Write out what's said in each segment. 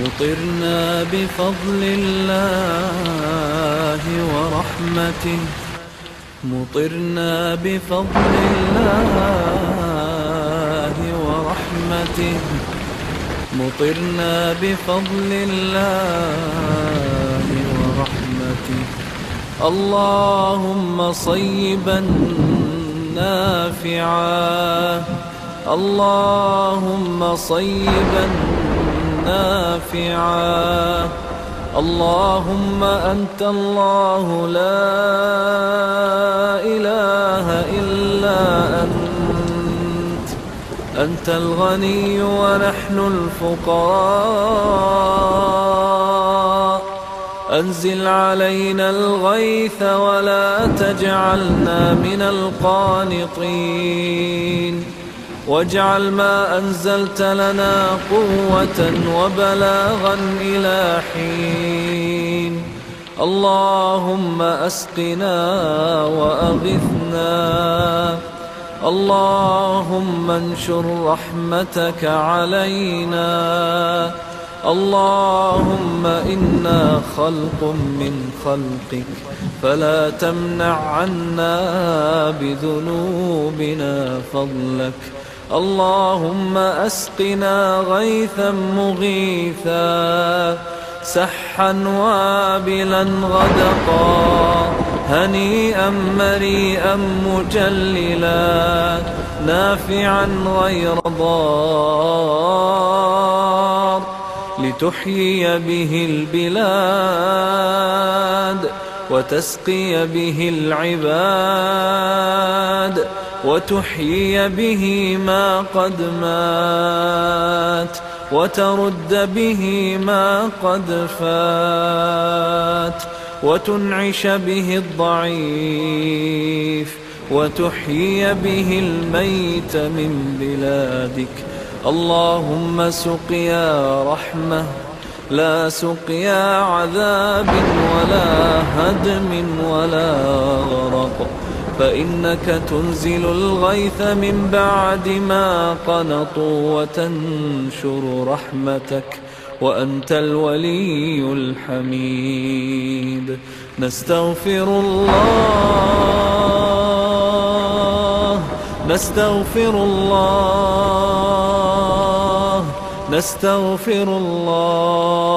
مطرنا بفضل الله ورحمته. مطرنا بفضل الله ورحمته. مطرنا بفضل الله ورحمته. اللهم صيبا نافعا. اللهم صيبا نافعا. اللهم أنت الله لا إله إلا أنت. أنت الغني ونحن الفقراء. أنزل علينا الغيث ولا تجعلنا من القانطين. واجعل ما أنزلت لنا قوة وبلاغا إلى حين. اللهم أسقنا وأغثنا. اللهم انشر رحمتك علينا. اللهم إنا خلق من خلقك. فلا تمنع عنا بذنوبنا فضلك. اللهم أسقنا غيثا مغيثا سحا وابلا غدقا هنيئا مريئا مجللا نافعا غير ضار لتحيي به البلاد. وتسقي به العباد وتحيي به ما قد مات وترد به ما قد فات وتنعش به الضعيف وتحيي به الميت من بلادك. اللهم سقيا رحمة لا سقيا عذاب ولا هدم ولا غرق. فإنك تنزل الغيث من بعد ما قنطوا وتنشر رحمتك وأنت الولي الحميد. نستغفر الله نستغفر الله. نستغفر الله.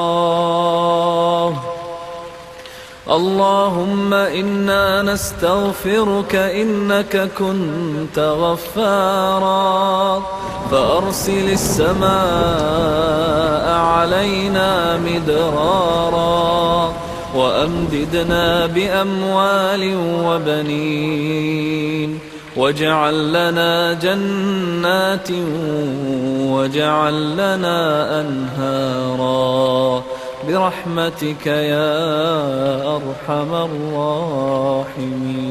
اللهم إنا نستغفرك إنك كنت غفارا. فأرسل السماء علينا مدرارا. وأمددنا بأموال وبنين. واجعل لنا جنات واجعل لنا أنهارا برحمتك يا أرحم الراحمين.